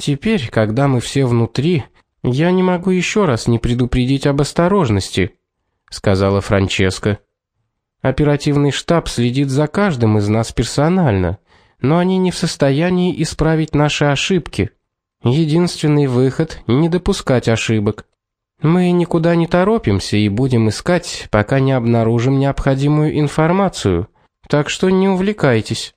Теперь, когда мы все внутри, я не могу еще раз не предупредить об осторожности, сказала Франческа. Оперативный штаб следит за каждым из нас персонально, но они не в состоянии исправить наши ошибки. Единственный выход не допускать ошибок. Мы никуда не торопимся и будем искать, пока не обнаружим необходимую информацию. Так что не увлекайтесь.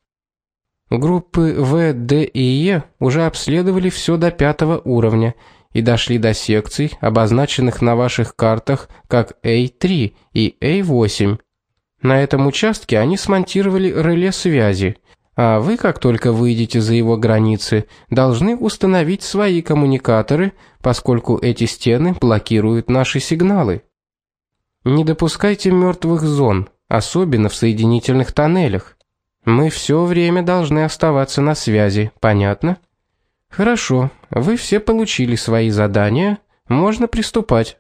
Группы В, Д и Е уже обследовали все до пятого уровня и дошли до секций, обозначенных на ваших картах как А3 и А8. На этом участке они смонтировали реле связи, а вы, как только выйдете за его границы, должны установить свои коммуникаторы, поскольку эти стены блокируют наши сигналы. Не допускайте мертвых зон, особенно в соединительных тоннелях. Мы все время должны оставаться на связи, понятно? Хорошо. Вы все получили свои задания, можно приступать.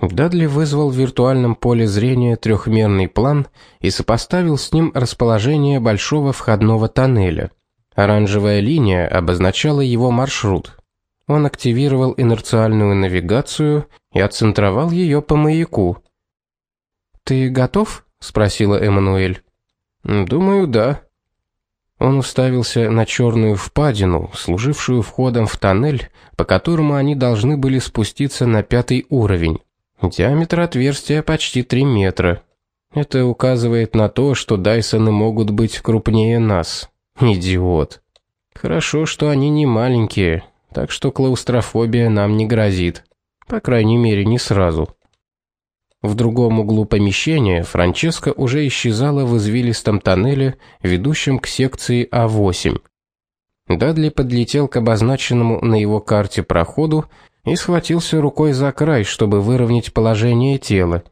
Дадли вызвал в виртуальном поле зрения трехмерный план и сопоставил с ним расположение большого входного тоннеля. Оранжевая линия обозначала его маршрут. Он активировал инерциальную навигацию и отцентровал ее по маяку. Ты готов? спросила Эммануэль. Думаю, да. Он уставился на черную впадину, служившую входом в тоннель, по которому они должны были спуститься на пятый уровень. Диаметр отверстия почти 3 метра. Это указывает на то, что Дайсоны могут быть крупнее нас. Идиот. Хорошо, что они не маленькие, так что клаустрофобия нам не грозит. По крайней мере, не сразу. В другом углу помещения Франческа уже исчезала в извилистом тоннеле, ведущем к секции А8. Дадли подлетел к обозначенному на его карте проходу и схватился рукой за край, чтобы выровнять положение тела.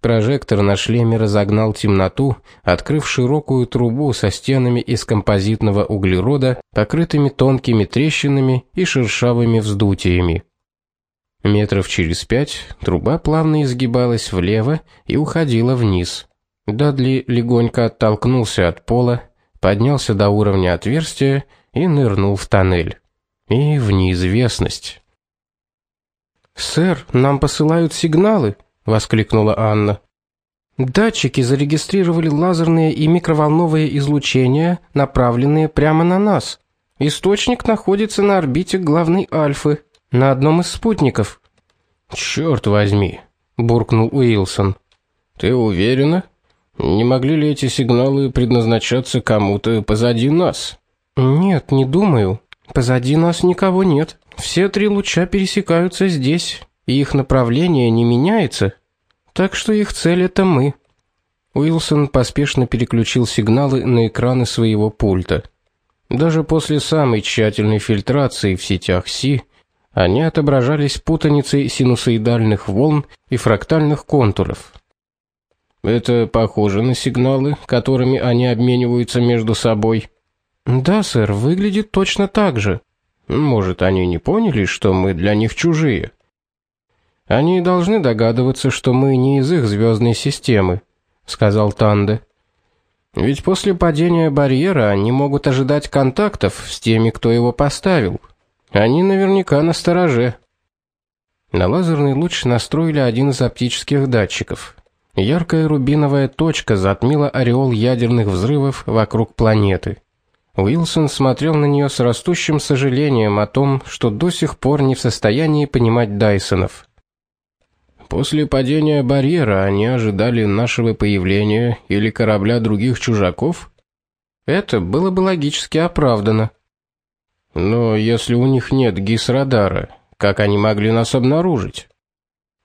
Прожектор на шлеме разогнал темноту, открыв широкую трубу со стенами из композитного углерода, покрытыми тонкими трещинами и шершавыми вздутиями. Метров через пять труба плавно изгибалась влево и уходила вниз. Дадли легонько оттолкнулся от пола, поднялся до уровня отверстия и нырнул в тоннель. И в неизвестность. «Сэр, нам посылают сигналы!» — воскликнула Анна. «Датчики зарегистрировали лазерные и микроволновые излучения, направленные прямо на нас. Источник находится на орбите главной Альфы, на одном из спутников». «Черт возьми!» — буркнул Уилсон. «Ты уверена? Не могли ли эти сигналы предназначаться кому-то позади нас?» «Нет, не думаю. Позади нас никого нет». Все три луча пересекаются здесь, и их направление не меняется. Так что их цель это мы. Уилсон поспешно переключил сигналы на экраны своего пульта. Даже после самой тщательной фильтрации в сетях Си они отображались путаницей синусоидальных волн и фрактальных контуров. Это похоже на сигналы, которыми они обмениваются между собой. Да, сэр, выглядит точно так же. Может, они не поняли, что мы для них чужие? Они должны догадываться, что мы не из их звездной системы, сказал Танде. Ведь после падения барьера они могут ожидать контактов с теми, кто его поставил. Они наверняка на стороже. На лазерный луч настроили один из оптических датчиков. Яркая рубиновая точка затмила ореол ядерных взрывов вокруг планеты. Уилсон смотрел на нее с растущим сожалением о том, что до сих пор не в состоянии понимать Дайсонов. После падения барьера они ожидали нашего появления или корабля других чужаков? Это было бы логически оправдано. Но если у них нет гис-радара, как они могли нас обнаружить?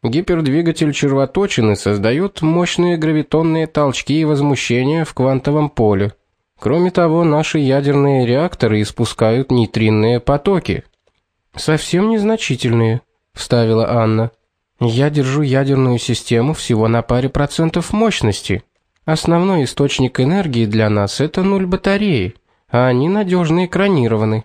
Гипердвигатель червоточины создает мощные гравитонные толчки и возмущения в квантовом поле. Кроме того, наши ядерные реакторы испускают нейтринные потоки. Совсем незначительные, вставила Анна. Я держу ядерную систему всего на паре процентов мощности. Основной источник энергии для нас это нуль батареи, а они надежно экранированы.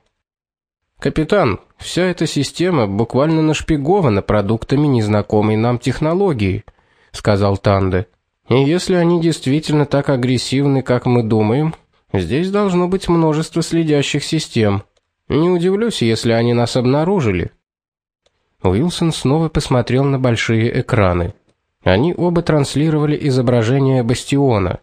Капитан, вся эта система буквально нашпигована продуктами незнакомой нам технологии, сказал Танде. И если они действительно так агрессивны, как мы думаем, Здесь должно быть множество следящих систем. Не удивлюсь, если они нас обнаружили. Уилсон снова посмотрел на большие экраны. Они оба транслировали изображение бастиона.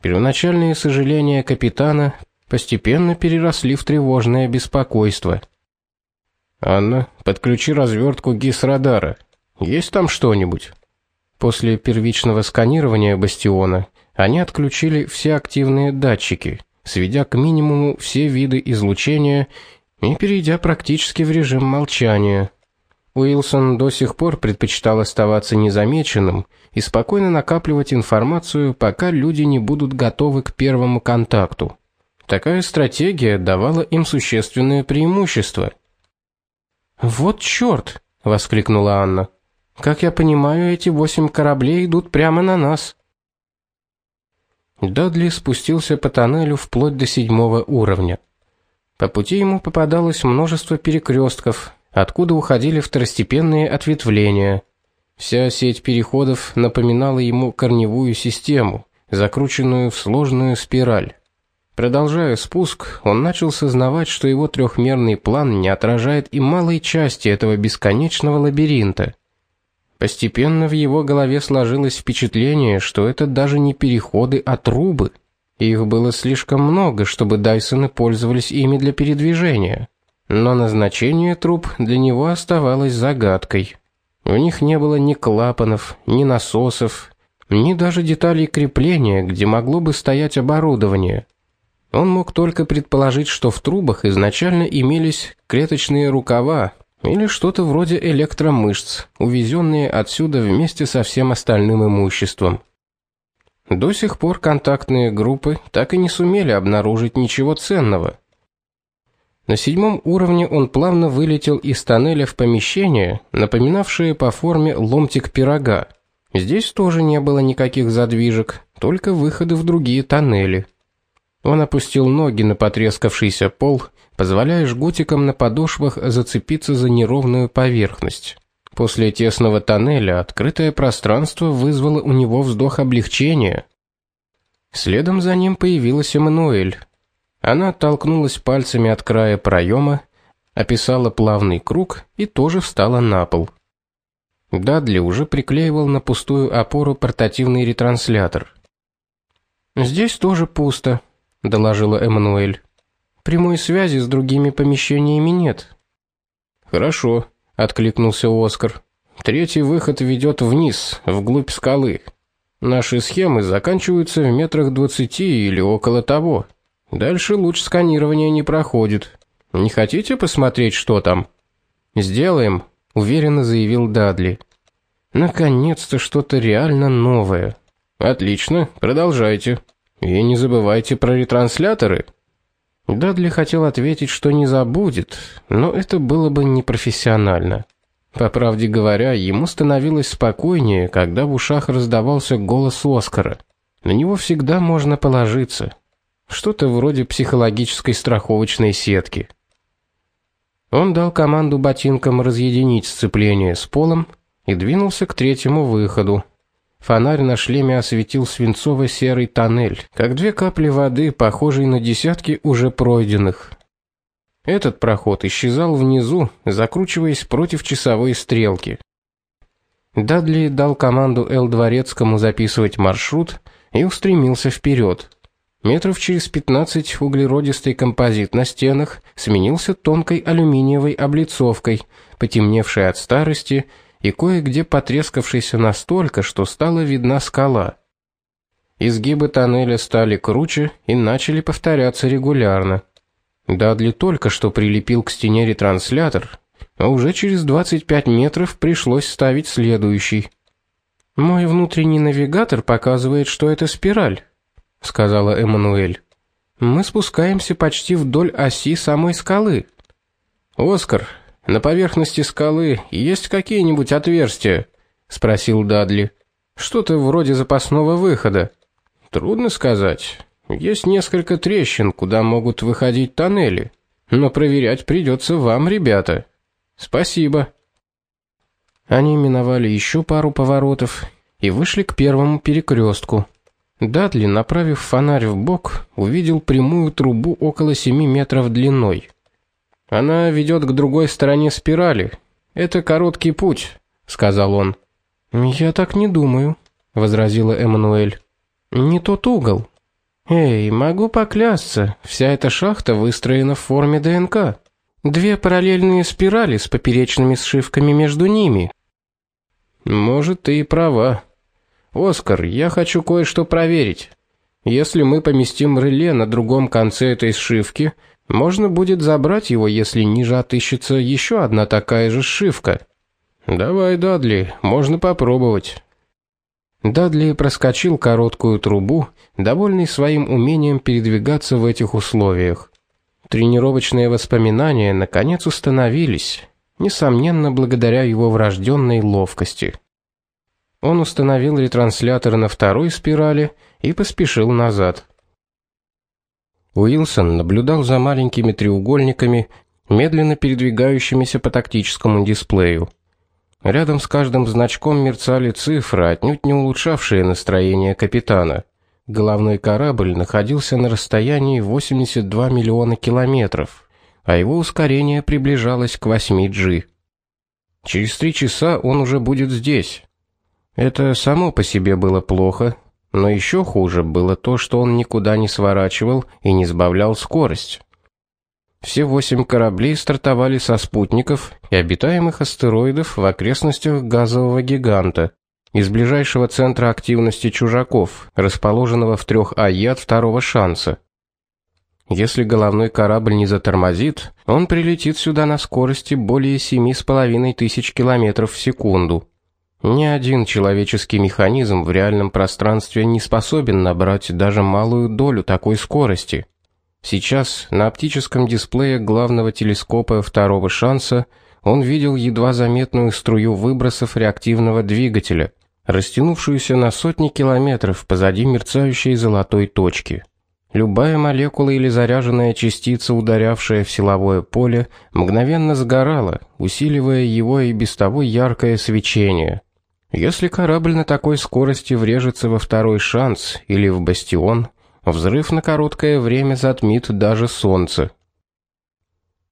Первоначальные сожаления капитана постепенно переросли в тревожное беспокойство. Анна, подключи развертку ГИС-радара. Есть там что-нибудь? После первичного сканирования бастиона они отключили все активные датчики, сведя к минимуму все виды излучения и перейдя практически в режим молчания. Уилсон до сих пор предпочитал оставаться незамеченным и спокойно накапливать информацию, пока люди не будут готовы к первому контакту. Такая стратегия давала им существенное преимущество. Вот чёрт, воскликнула Анна. Как я понимаю, эти восемь кораблей идут прямо на нас. Дадли спустился по тоннелю вплоть до седьмого уровня. По пути ему попадалось множество перекрестков, откуда уходили второстепенные ответвления. Вся сеть переходов напоминала ему корневую систему, закрученную в сложную спираль. Продолжая спуск, он начал сознавать, что его трехмерный план не отражает и малой части этого бесконечного лабиринта. Постепенно в его голове сложилось впечатление, что это даже не переходы, а трубы. Их было слишком много, чтобы Дайсоны пользовались ими для передвижения. Но назначение труб для него оставалось загадкой. В них не было ни клапанов, ни насосов, ни даже деталей крепления, где могло бы стоять оборудование. Он мог только предположить, что в трубах изначально имелись клеточные рукава, или что-то вроде электромышц, увезенные отсюда вместе со всем остальным имуществом. До сих пор контактные группы так и не сумели обнаружить ничего ценного. На седьмом уровне он плавно вылетел из тоннеля в помещение, напоминавшее по форме ломтик пирога. Здесь тоже не было никаких задвижек, только выходы в другие тоннели. Он опустил ноги на потрескавшийся пол позволяя жгутикам на подошвах зацепиться за неровную поверхность. После тесного тоннеля открытое пространство вызвало у него вздох облегчения. Следом за ним появилась Эммануэль. Она оттолкнулась пальцами от края проема, описала плавный круг и тоже встала на пол. Дадли уже приклеивал на пустую опору портативный ретранслятор. Здесь тоже пусто, доложила Эммануэль. Прямой связи с другими помещениями нет. Хорошо, откликнулся Оскар. Третий выход ведет вниз, вглубь скалы. Наши схемы заканчиваются в метрах двадцати или около того. Дальше луч сканирования не проходит. Не хотите посмотреть, что там? Сделаем, уверенно заявил Дадли. Наконец-то что-то реально новое. Отлично, продолжайте. И не забывайте про ретрансляторы. Дадли хотел ответить, что не забудет, но это было бы непрофессионально. По правде говоря, ему становилось спокойнее, когда в ушах раздавался голос Оскара. На него всегда можно положиться. Что-то вроде психологической страховочной сетки. Он дал команду ботинкам разъединить сцепление с полом и двинулся к третьему выходу, Фонарь на шлеме осветил свинцово-серый тоннель, как две капли воды, похожие на десятки уже пройденных. Этот проход исчезал внизу, закручиваясь против часовой стрелки. Дадли дал команду Эл Дворецкому записывать маршрут и устремился вперед. Метров через 15 углеродистый композит на стенах сменился тонкой алюминиевой облицовкой, потемневшей от старости и кое-где потрескавшейся настолько, что стала видна скала. Изгибы тоннеля стали круче и начали повторяться регулярно. Дадли только что прилепил к стене ретранслятор, а уже через 25 метров пришлось ставить следующий. Мой внутренний навигатор показывает, что это спираль, сказала Эммануэль. Мы спускаемся почти вдоль оси самой скалы. Оскар, на поверхности скалы есть какие-нибудь отверстия? спросил Дадли. Что-то вроде запасного выхода. Трудно сказать. Есть несколько трещин, куда могут выходить тоннели, но проверять придется вам, ребята. Спасибо. Они миновали еще пару поворотов и вышли к первому перекрестку. Дадли, направив фонарь в бок, увидел прямую трубу около 7 метров длиной. Она ведет к другой стороне спирали. Это короткий путь, сказал он. Я так не думаю, возразила Эммануэль. Не тот угол. Эй, могу поклясться, вся эта шахта выстроена в форме ДНК. Две параллельные спирали с поперечными сшивками между ними. Может, ты и права. Оскар, я хочу кое-что проверить. Если мы поместим реле на другом конце этой сшивки, можно будет забрать его, если ниже отыщется еще одна такая же сшивка. Давай, Дадли, можно попробовать. Дадли проскочил короткую трубу, довольный своим умением передвигаться в этих условиях. Тренировочные воспоминания наконец установились, несомненно, благодаря его врожденной ловкости. Он установил ретранслятор на второй спирали и поспешил назад. Уилсон наблюдал за маленькими треугольниками, медленно передвигающимися по тактическому дисплею. Рядом с каждым значком мерцали цифры, отнюдь не улучшавшие настроение капитана. Головной корабль находился на расстоянии 82 миллиона километров, а его ускорение приближалось к 8G. Через три часа он уже будет здесь. Это само по себе было плохо, но еще хуже было то, что он никуда не сворачивал и не сбавлял скорость. Все восемь кораблей стартовали со спутников и обитаемых астероидов в окрестностях газового гиганта, из ближайшего центра активности чужаков, расположенного в трех АИ от второго шанса. Если головной корабль не затормозит, он прилетит сюда на скорости более семи с половиной тысяч километров в секунду. Ни один человеческий механизм в реальном пространстве не способен набрать даже малую долю такой скорости. Сейчас на оптическом дисплее главного телескопа второго шанса он видел едва заметную струю выбросов реактивного двигателя, растянувшуюся на сотни километров позади мерцающей золотой точки. Любая молекула или заряженная частица, ударявшая в силовое поле, мгновенно сгорала, усиливая его и без того яркое свечение. Если корабль на такой скорости врежется во второй шанс или в бастион, взрыв на короткое время затмит даже солнце.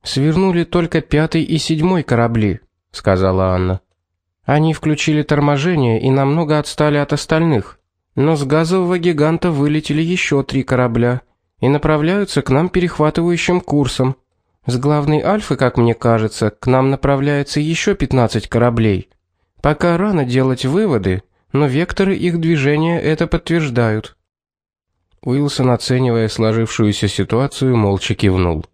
Свернули только пятый и седьмой корабли, сказала Анна. Они включили торможение и намного отстали от остальных. Но с газового гиганта вылетели еще три корабля и направляются к нам перехватывающим курсом. С главной Альфы, как мне кажется, к нам направляется еще 15 кораблей. Пока рано делать выводы, но векторы их движения это подтверждают. Уилсон, оценивая сложившуюся ситуацию, молча кивнул.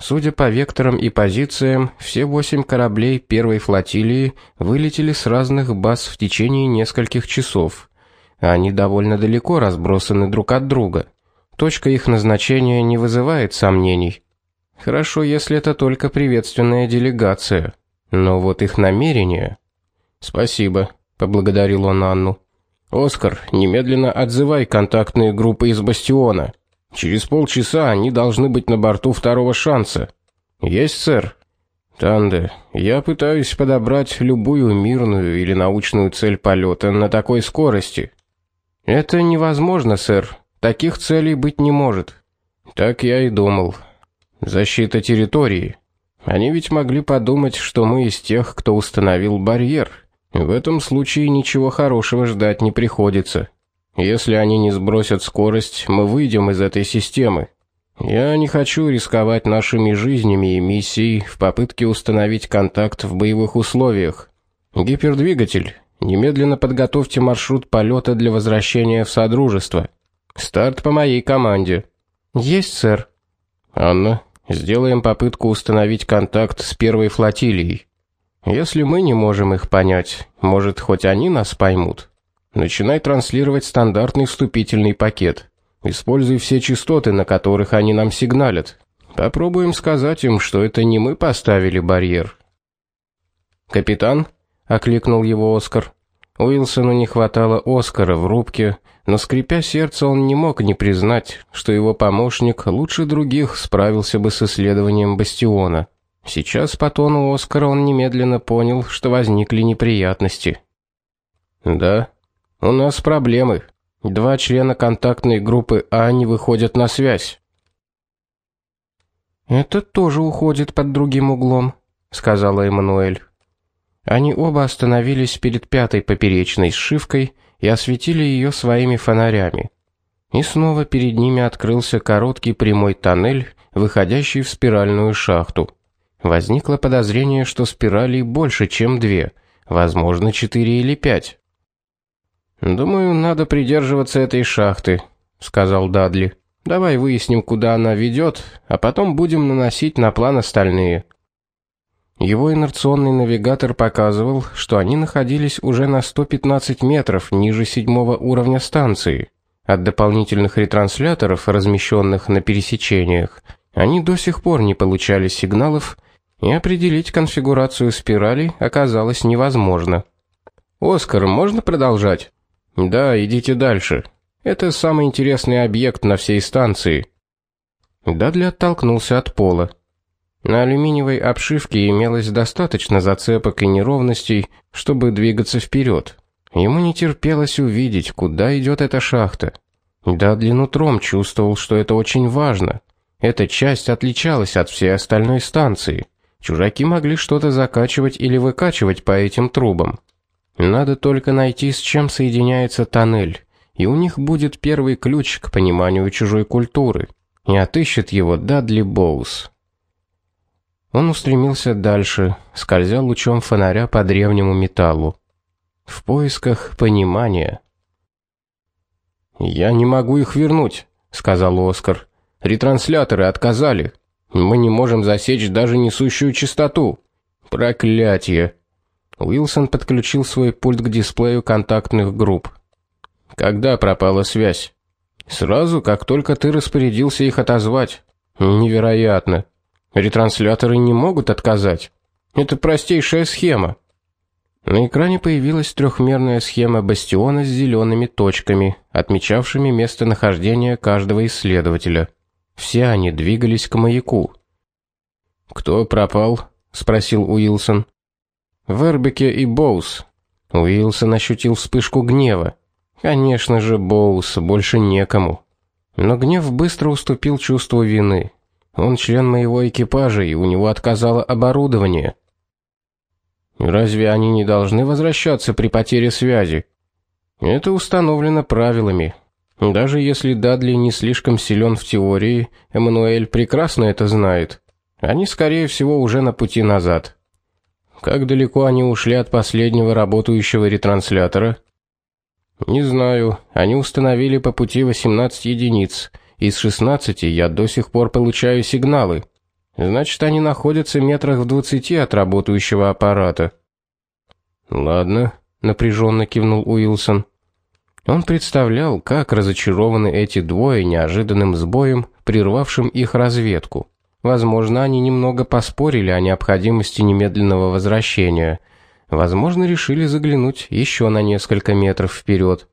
Судя по векторам и позициям, все восемь кораблей первой флотилии вылетели с разных баз в течение нескольких часов. Они довольно далеко разбросаны друг от друга. Точка их назначения не вызывает сомнений. Хорошо, если это только приветственная делегация. Но вот их намерения Спасибо, поблагодарил он Анну. Оскар, немедленно отзывай контактные группы из бастиона. Через полчаса они должны быть на борту второго шанса. Есть, сэр. Танде, я пытаюсь подобрать любую мирную или научную цель полета на такой скорости. Это невозможно, сэр. Таких целей быть не может. Так я и думал. Защита территории. Они ведь могли подумать, что мы из тех, кто установил барьер. В этом случае ничего хорошего ждать не приходится. Если они не сбросят скорость, мы выйдем из этой системы. Я не хочу рисковать нашими жизнями и миссией в попытке установить контакт в боевых условиях. Гипердвигатель, немедленно подготовьте маршрут полета для возвращения в содружество. Старт по моей команде. Есть, сэр. Анна, сделаем попытку установить контакт с первой флотилией. Если мы не можем их понять, может, хоть они нас поймут. Начинай транслировать стандартный вступительный пакет. Используй все частоты, на которых они нам сигналят. Попробуем сказать им, что это не мы поставили барьер. Капитан, окликнул его Оскар. Уилсону не хватало Оскара в рубке, но скрипя сердце, он не мог не признать, что его помощник лучше других справился бы с исследованием бастиона. Сейчас по тону Оскара он немедленно понял, что возникли неприятности. Да, у нас проблемы. Два члена контактной группы А не выходят на связь. Это тоже уходит под другим углом, сказала Эммануэль. Они оба остановились перед пятой поперечной сшивкой и осветили ее своими фонарями. И снова перед ними открылся короткий прямой тоннель, выходящий в спиральную шахту. Возникло подозрение, что спиралей больше, чем две, возможно, четыре или пять. Думаю, надо придерживаться этой шахты, сказал Дадли. Давай выясним, куда она ведет, а потом будем наносить на план остальные. Его инерционный навигатор показывал, что они находились уже на 115 метров ниже седьмого уровня станции. От дополнительных ретрансляторов, размещенных на пересечениях, они до сих пор не получали сигналов, и определить конфигурацию спирали оказалось невозможно. Оскар, можно продолжать? Да, идите дальше. Это самый интересный объект на всей станции. Дадли оттолкнулся от пола. На алюминиевой обшивке имелось достаточно зацепок и неровностей, чтобы двигаться вперед. Ему не терпелось увидеть, куда идет эта шахта. Дадли нутром чувствовал, что это очень важно. Эта часть отличалась от всей остальной станции. Чужаки могли что-то закачивать или выкачивать по этим трубам. Надо только найти, с чем соединяется тоннель, и у них будет первый ключ к пониманию чужой культуры. И отыщет его Дадли Боус. Он устремился дальше, скользя лучом фонаря по древнему металлу, в поисках понимания. Я не могу их вернуть, сказал Оскар. Ретрансляторы отказали. Мы не можем засечь даже несущую частоту. Проклятие. Уилсон подключил свой пульт к дисплею контактных групп. Когда пропала связь? Сразу, как только ты распорядился их отозвать. Невероятно. Ретрансляторы не могут отказать. Это простейшая схема. На экране появилась трехмерная схема бастиона с зелеными точками, отмечавшими местонахождение каждого исследователя. Все они двигались к маяку. Кто пропал? спросил Уилсон. Вербеке и Боус. Уилсон ощутил вспышку гнева. Конечно же, Боус, больше некому. Но гнев быстро уступил чувству вины. Он член моего экипажа, и у него отказало оборудование. Разве они не должны возвращаться при потере связи? Это установлено правилами. Даже если Дадли не слишком силен в теории, Эммануэль прекрасно это знает. Они скорее всего уже на пути назад. Как далеко они ушли от последнего работающего ретранслятора? Не знаю. Они установили по пути 18 единиц. Из 16 я до сих пор получаю сигналы. Значит, они находятся метрах в 20 от работающего аппарата. Ладно, напряженно кивнул Уилсон. Он представлял, как разочарованы эти двое неожиданным сбоем, прервавшим их разведку. Возможно, они немного поспорили о необходимости немедленного возвращения. Возможно, решили заглянуть еще на несколько метров вперед.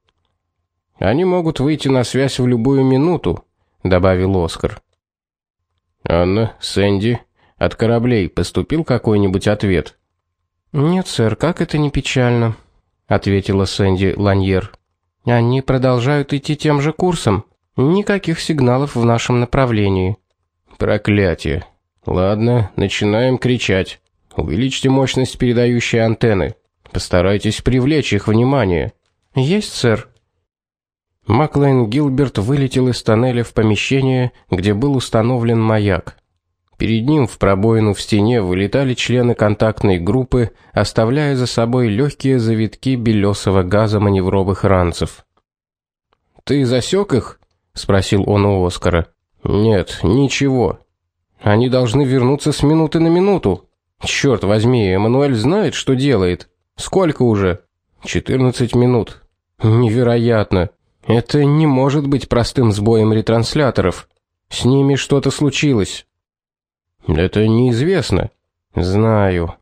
Они могут выйти на связь в любую минуту, добавил Оскар. Анна, Сэнди, от кораблей поступил какой-нибудь ответ? Нет, сэр, как это не печально, ответила Сэнди Ланьер. Они продолжают идти тем же курсом. Никаких сигналов в нашем направлении. Проклятие. Ладно, начинаем кричать. Увеличьте мощность передающей антенны. Постарайтесь привлечь их внимание. Есть, сэр. Маклейн Гилберт вылетел из тоннеля в помещение, где был установлен маяк. Перед ним в пробоину в стене вылетали члены контактной группы, оставляя за собой легкие завитки белесого газа маневровых ранцев. Ты засек их? спросил он у Оскара. Нет, ничего. Они должны вернуться с минуты на минуту. Черт возьми, Эммануэль знает, что делает. Сколько уже? 14 минут. Невероятно. Это не может быть простым сбоем ретрансляторов. С ними что-то случилось. Это неизвестно. Знаю.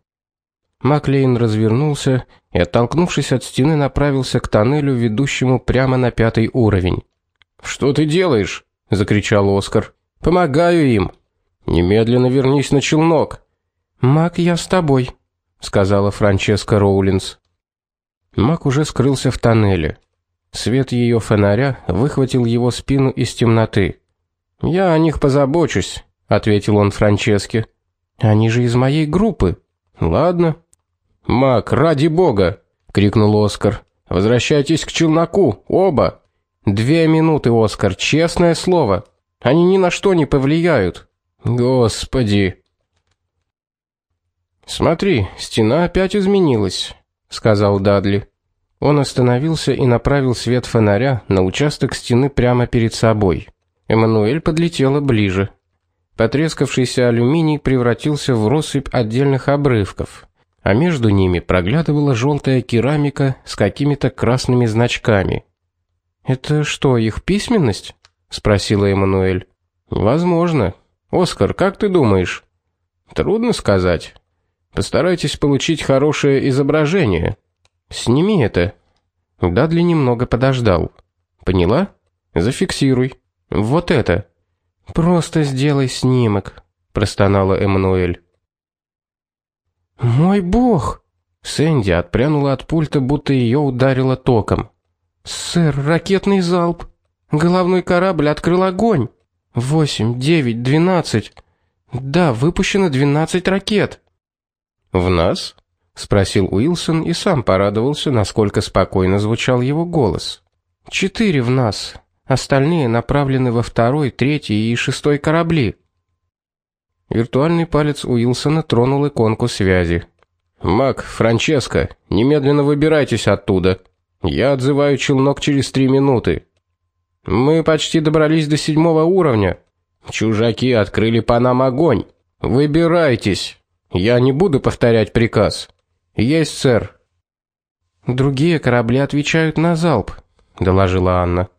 Маклейн развернулся и, оттолкнувшись от стены, направился к тоннелю, ведущему прямо на пятый уровень. "Что ты делаешь?" закричал Оскар. "Помогаю им. Немедленно вернись на челнок". "Мак, я с тобой", сказала Франческа Роулинс. Мак уже скрылся в тоннеле. Свет ее фонаря выхватил его спину из темноты. "Я о них позабочусь", ответил он Франческе. Они же из моей группы. Ладно. Мак, ради бога, крикнул Оскар. Возвращайтесь к челноку, оба. Две минуты, Оскар, честное слово. Они ни на что не повлияют. Господи. Смотри, стена опять изменилась, сказал Дадли. Он остановился и направил свет фонаря на участок стены прямо перед собой. Эммануэль подлетела ближе. Потрескавшийся алюминий превратился в россыпь отдельных обрывков, а между ними проглядывала желтая керамика с какими-то красными значками. Это что, их письменность? спросила Эммануэль. Возможно. Оскар, как ты думаешь? Трудно сказать. Постарайтесь получить хорошее изображение. Сними это. Дадли немного подождал. Поняла? Зафиксируй. Вот это. Просто сделай снимок, простонала Эммануэль. Мой бог. Сэнди отпрянула от пульта, будто ее ударило током. Сэр, ракетный залп. Головной корабль открыл огонь. Восемь, девять, двенадцать. Да, выпущено двенадцать ракет. В нас? спросил Уилсон и сам порадовался, насколько спокойно звучал его голос. Четыре в нас. Остальные направлены во второй, третий и шестой корабли. Виртуальный палец Уилсона тронул иконку связи. Мак, Франческо, немедленно выбирайтесь оттуда. Я отзываю челнок через три минуты. Мы почти добрались до седьмого уровня. Чужаки открыли по нам огонь. Выбирайтесь. Я не буду повторять приказ. Есть, сэр. Другие корабли отвечают на залп, доложила Анна.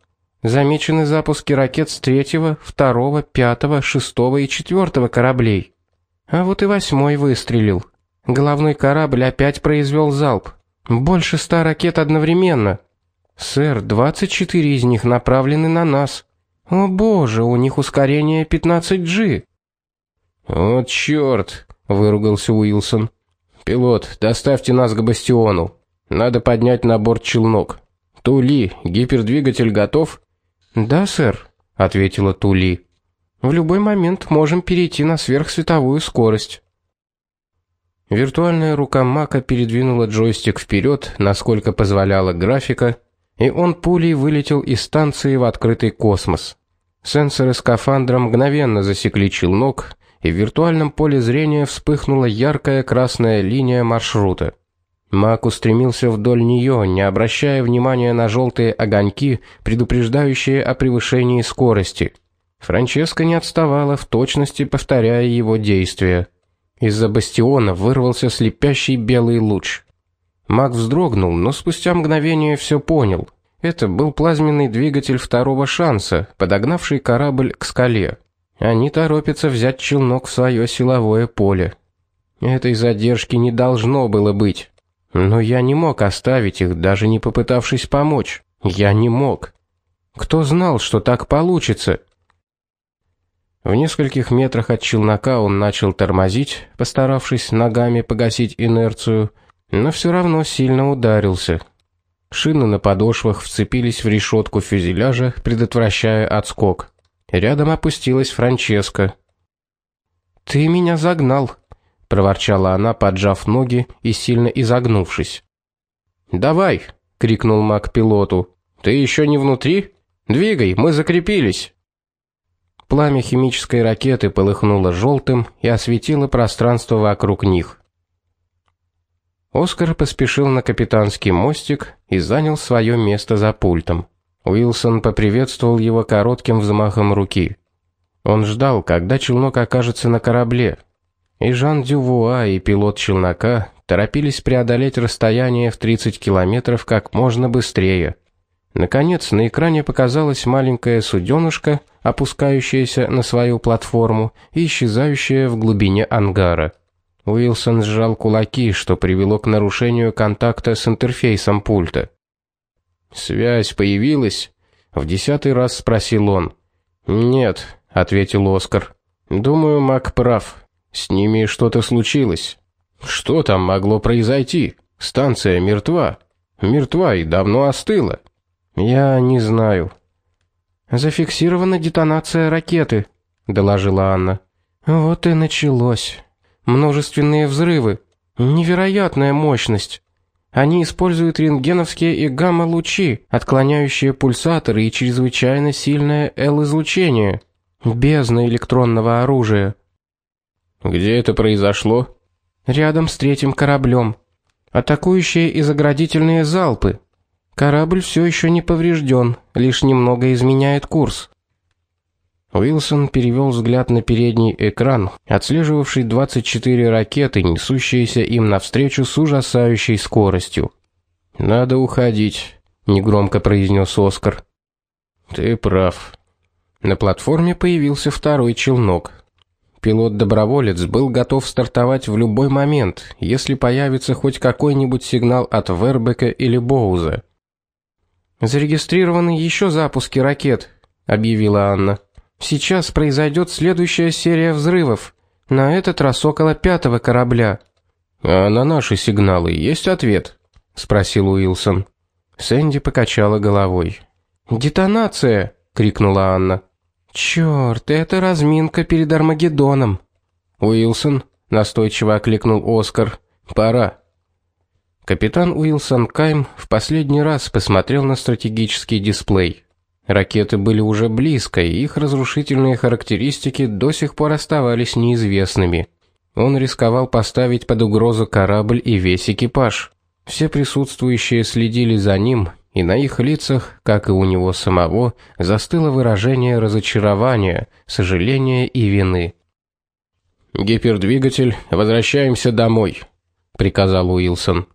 Замечены запуски ракет с третьего, второго, пятого, шестого и четвертого кораблей. А вот и восьмой выстрелил. Главный корабль опять произвел залп. Больше ста ракет одновременно. Сэр, 24 из них направлены на нас. О боже, у них ускорение 15G. Вот чёрт, выругался Уилсон. Пилот, доставьте нас к бастиону. Надо поднять на борт челнок. Тули, гипердвигатель готов? Да, сэр, ответила Тули. В любой момент можем перейти на сверхсветовую скорость. Виртуальная рука Мака передвинула джойстик вперед, насколько позволяла графика, и он пулей вылетел из станции в открытый космос. Сенсоры скафандра мгновенно засекли челнок, и в виртуальном поле зрения вспыхнула яркая красная линия маршрута. Мак устремился вдоль нее, не обращая внимания на желтые огоньки, предупреждающие о превышении скорости. Франческа не отставала в точности, повторяя его действия. Из-за бастиона вырвался слепящий белый луч. Мак вздрогнул, но спустя мгновение все понял. Это был плазменный двигатель второго шанса, подогнавший корабль к скале. Они торопятся взять челнок в свое силовое поле. Этой задержки не должно было быть. Но я не мог оставить их, даже не попытавшись помочь. Я не мог. Кто знал, что так получится? В нескольких метрах от челнока он начал тормозить, постаравшись ногами погасить инерцию, но все равно сильно ударился. Шины на подошвах вцепились в решетку фюзеляжа, предотвращая отскок. Рядом опустилась Франческа. Ты меня загнал, проворчала она, поджав ноги и сильно изогнувшись. "Давай", крикнул Мак пилоту. "Ты еще не внутри? Двигай, мы закрепились". Пламя химической ракеты полыхнуло желтым и осветило пространство вокруг них. Оскар поспешил на капитанский мостик и занял свое место за пультом. Уилсон поприветствовал его коротким взмахом руки. Он ждал, когда челнок окажется на корабле. И Жан Дювуа и пилот челнока торопились преодолеть расстояние в 30 километров как можно быстрее. Наконец, на экране показалась маленькая суденышко, опускающаяся на свою платформу и исчезающая в глубине ангара. Уилсон сжал кулаки, что привело к нарушению контакта с интерфейсом пульта. Связь появилась? В десятый раз спросил он. Нет, ответил Оскар. Думаю, Мак прав. С ними что-то случилось. Что там могло произойти? Станция мертва. Мертва и давно остыла. Я не знаю. Зафиксирована детонация ракеты, доложила Анна. Вот и началось. Множественные взрывы, невероятная мощность. Они используют рентгеновские и гамма-лучи, отклоняющие пульсаторы и чрезвычайно сильное Л-излучение. Бездна электронного оружия. Где это произошло? Рядом с третьим кораблем. Атакующие и заградительные залпы. Корабль все еще не поврежден, лишь немного изменяет курс. Уилсон перевел взгляд на передний экран, отслеживавший 24 ракеты, несущиеся им навстречу с ужасающей скоростью. Надо уходить, негромко произнес Оскар. Ты прав. На платформе появился второй челнок. Пилот-доброволец был готов стартовать в любой момент, если появится хоть какой-нибудь сигнал от Вербека или Боуза. Зарегистрированы еще запуски ракет, объявила Анна. Сейчас произойдет следующая серия взрывов. На этот раз около пятого корабля. А на наши сигналы есть ответ? спросил Уилсон. Сэнди покачала головой. Детонация, крикнула Анна. Чёрт, это разминка перед Армагеддоном. Уилсон настойчиво окликнул Оскар. Пора. Капитан Уилсон Кайм в последний раз посмотрел на стратегический дисплей. Ракеты были уже близко, и их разрушительные характеристики до сих пор оставались неизвестными. Он рисковал поставить под угрозу корабль и весь экипаж. Все присутствующие следили за ним, и на их лицах, как и у него самого, застыло выражение разочарования, сожаления и вины. Гипердвигатель, возвращаемся домой, приказал Уилсон.